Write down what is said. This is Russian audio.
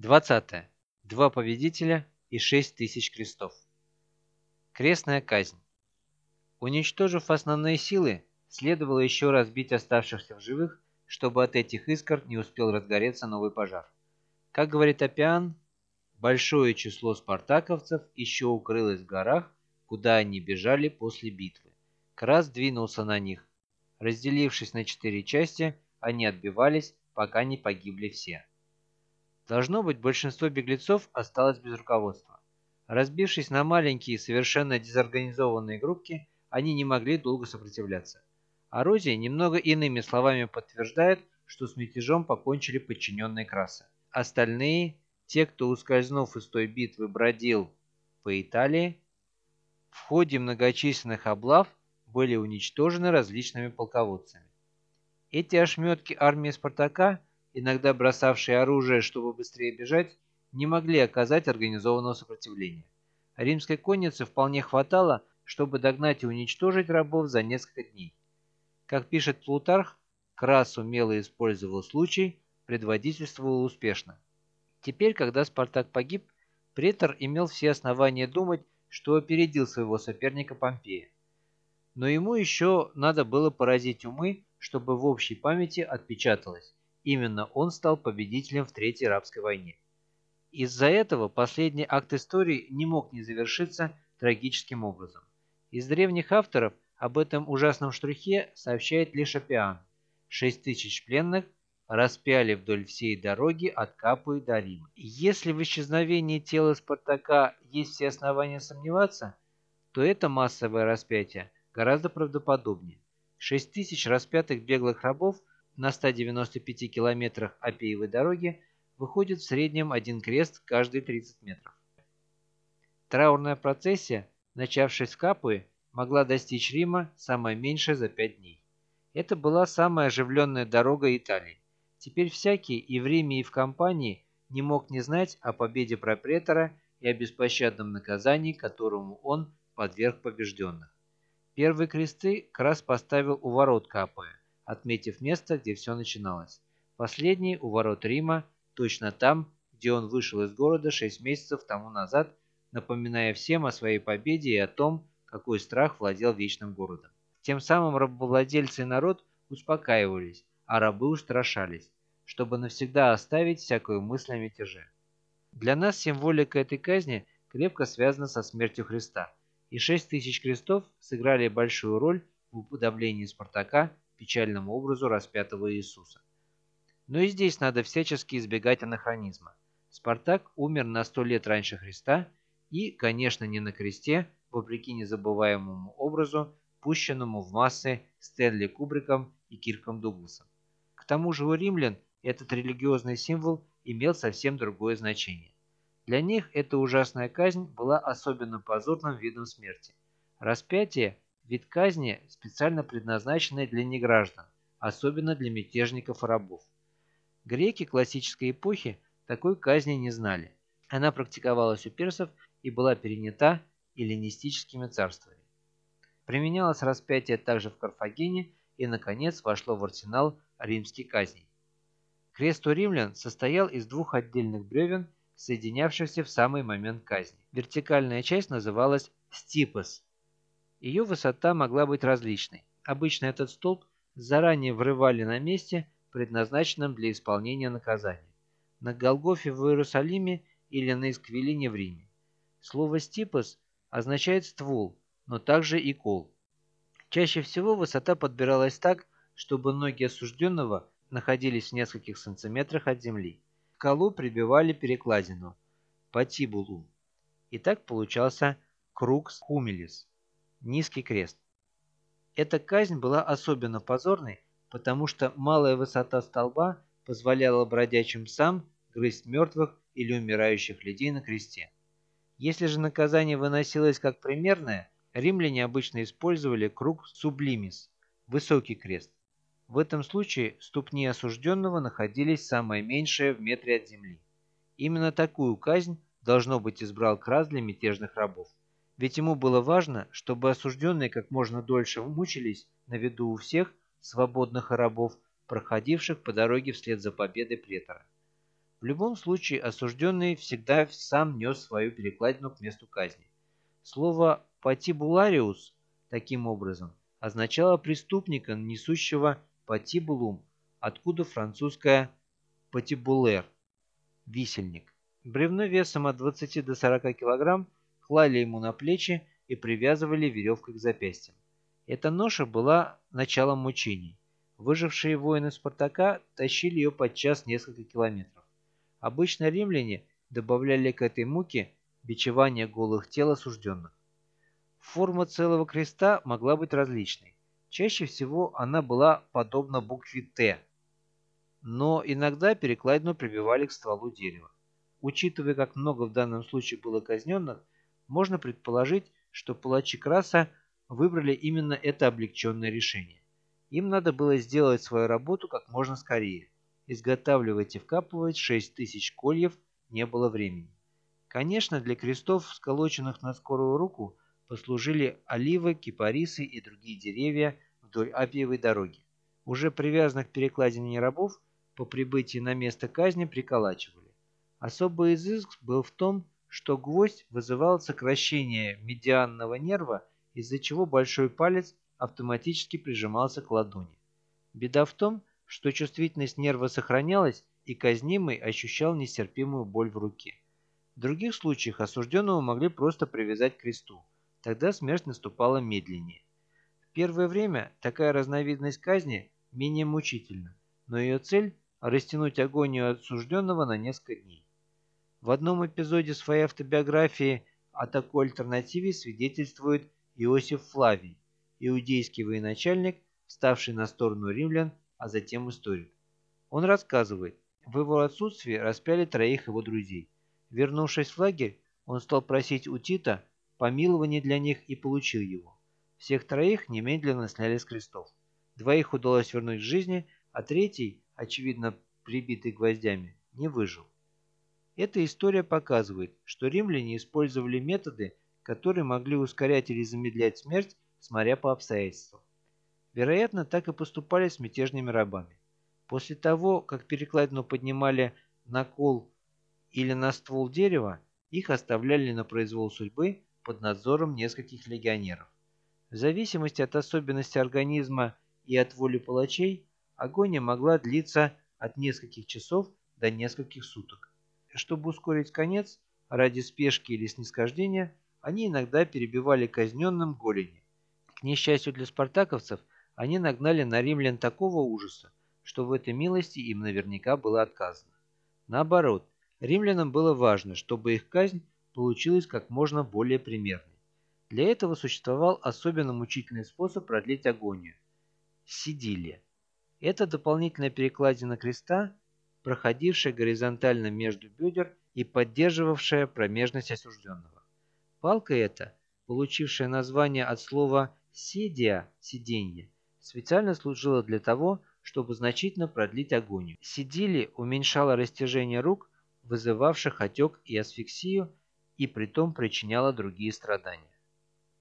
20. Два победителя и 6 тысяч крестов. Крестная казнь. Уничтожив основные силы, следовало еще раз бить оставшихся в живых, чтобы от этих искр не успел разгореться новый пожар. Как говорит Апиан, большое число спартаковцев еще укрылось в горах, куда они бежали после битвы. Крас двинулся на них. Разделившись на четыре части, они отбивались, пока не погибли все. Должно быть, большинство беглецов осталось без руководства. Разбившись на маленькие, совершенно дезорганизованные группки, они не могли долго сопротивляться. Орозия немного иными словами подтверждает, что с мятежом покончили подчиненные Краса. Остальные, те, кто, ускользнув из той битвы, бродил по Италии, в ходе многочисленных облав были уничтожены различными полководцами. Эти ошметки армии Спартака иногда бросавшие оружие, чтобы быстрее бежать, не могли оказать организованного сопротивления. Римской конницы вполне хватало, чтобы догнать и уничтожить рабов за несколько дней. Как пишет Плутарх, Крас умело использовал случай, предводительствовал успешно. Теперь, когда Спартак погиб, претор имел все основания думать, что опередил своего соперника Помпея. Но ему еще надо было поразить умы, чтобы в общей памяти отпечаталось. Именно он стал победителем в Третьей арабской войне. Из-за этого последний акт истории не мог не завершиться трагическим образом. Из древних авторов об этом ужасном штрихе сообщает лишь Апиан. Шесть тысяч пленных распяли вдоль всей дороги от Капуи до Рима. Если в исчезновении тела Спартака есть все основания сомневаться, то это массовое распятие гораздо правдоподобнее. Шесть тысяч распятых беглых рабов на 195 километрах Апиевой дороги выходит в среднем один крест каждые 30 метров. Траурная процессия, начавшись в Капуе, могла достичь Рима самое меньшее за пять дней. Это была самая оживленная дорога Италии. Теперь всякий и в Риме, и в компании не мог не знать о победе пропретора и о беспощадном наказании, которому он подверг побежденных. Первые кресты Крас поставил у ворот Капуя, отметив место, где все начиналось. Последний у ворот Рима, точно там, где он вышел из города шесть месяцев тому назад, напоминая всем о своей победе и о том, какой страх владел вечным городом. Тем самым рабовладельцы и народ успокаивались, а рабы устрашались, чтобы навсегда оставить всякую мысль о мятеже. Для нас символика этой казни крепко связана со смертью Христа, и шесть тысяч крестов сыграли большую роль в уподоблении Спартака печальному образу распятого Иисуса. Но и здесь надо всячески избегать анахронизма. Спартак умер на сто лет раньше Христа и, конечно, не на кресте, вопреки незабываемому образу, пущенному в массы Стэнли Кубриком и Кирком Дугласом. К тому же у римлян этот религиозный символ имел совсем другое значение. Для них эта ужасная казнь была особенно позорным видом смерти. Распятие Вид казни, специально предназначенный для неграждан, особенно для мятежников и рабов. Греки классической эпохи такой казни не знали. Она практиковалась у персов и была перенята эллинистическими царствами. Применялось распятие также в Карфагене и, наконец, вошло в арсенал римских казней. Крест у римлян состоял из двух отдельных бревен, соединявшихся в самый момент казни. Вертикальная часть называлась стипос, ее высота могла быть различной. Обычно этот столб заранее врывали на месте, предназначенном для исполнения наказания. На Голгофе в Иерусалиме или на Исквилине в Риме. Слово «стипос» означает «ствол», но также и «кол». Чаще всего высота подбиралась так, чтобы ноги осужденного находились в нескольких сантиметрах от земли. К колу прибивали перекладину – патибулум. И так получался крукс хумилис низкий крест. Эта казнь была особенно позорной, потому что малая высота столба позволяла бродячим псам грызть мертвых или умирающих людей на кресте. Если же наказание выносилось как примерное, римляне обычно использовали круг сублимис – высокий крест. В этом случае ступни осужденного находились самое меньшее в метре от земли. Именно такую казнь должно быть избрал Крас для мятежных рабов. Ведь ему было важно, чтобы осужденные как можно дольше мучились на виду у всех свободных рабов, проходивших по дороге вслед за победой претора. В любом случае осужденный всегда сам нес свою перекладину к месту казни. Слово «патибулариус» таким образом означало преступника, несущего патибулум, откуда французское «патибулер» – висельник. Бревно весом от 20 до 40 кг клали ему на плечи и привязывали веревкой к запястьям. Эта ноша была началом мучений. Выжившие воины Спартака тащили ее подчас несколько километров. Обычно римляне добавляли к этой муке бичевание голых тел осужденных. Форма целого креста могла быть различной. Чаще всего она была подобна букве «Т», но иногда перекладину прибивали к стволу дерева. Учитывая, как много в данном случае было казненных, можно предположить, что палачи Краса выбрали именно это облегченное решение. Им надо было сделать свою работу как можно скорее. Изготавливать и вкапывать 6 тысяч кольев не было времени. Конечно, для крестов, сколоченных на скорую руку, послужили оливы, кипарисы и другие деревья вдоль Апиевой дороги. Уже привязанных к перекладине рабов по прибытии на место казни приколачивали. Особый изыск был в том, что гвоздь вызывал сокращение медианного нерва, из-за чего большой палец автоматически прижимался к ладони. Беда в том, что чувствительность нерва сохранялась, и казнимый ощущал нестерпимую боль в руке. В других случаях осужденного могли просто привязать к кресту. Тогда смерть наступала медленнее. В первое время такая разновидность казни менее мучительна, но ее цель – растянуть агонию осужденного на несколько дней. В одном эпизоде своей автобиографии о такой альтернативе свидетельствует Иосиф Флавий, иудейский военачальник, ставший на сторону римлян, а затем историк. Он рассказывает, в его отсутствии распяли троих его друзей – Вернувшись в лагерь, он стал просить у Тита помилование для них и получил его. Всех троих немедленно сняли с крестов. Двоих удалось вернуть к жизни, а третий, очевидно прибитый гвоздями, не выжил. Эта история показывает, что римляне использовали методы, которые могли ускорять или замедлять смерть, смотря по обстоятельствам. Вероятно, так и поступали с мятежными рабами. После того, как перекладину поднимали на кол или на ствол дерева, их оставляли на произвол судьбы под надзором нескольких легионеров. В зависимости от особенностей организма и от воли палачей, агония могла длиться от нескольких часов до нескольких суток. Чтобы ускорить конец, ради спешки или снисхождения, они иногда перебивали казненным голени. К несчастью для спартаковцев, они нагнали на римлян такого ужаса, что в этой милости им наверняка было отказано. Наоборот, Римлянам было важно, чтобы их казнь получилась как можно более примерной. Для этого существовал особенно мучительный способ продлить агонию – сидилия. Это дополнительная перекладина креста, проходившая горизонтально между бедер и поддерживавшая промежность осужденного. Палка эта, получившая название от слова «седия» – «сиденье», специально служила для того, чтобы значительно продлить агонию. Сидили уменьшало растяжение рук – вызывавших отек и асфиксию, и притом причиняла другие страдания.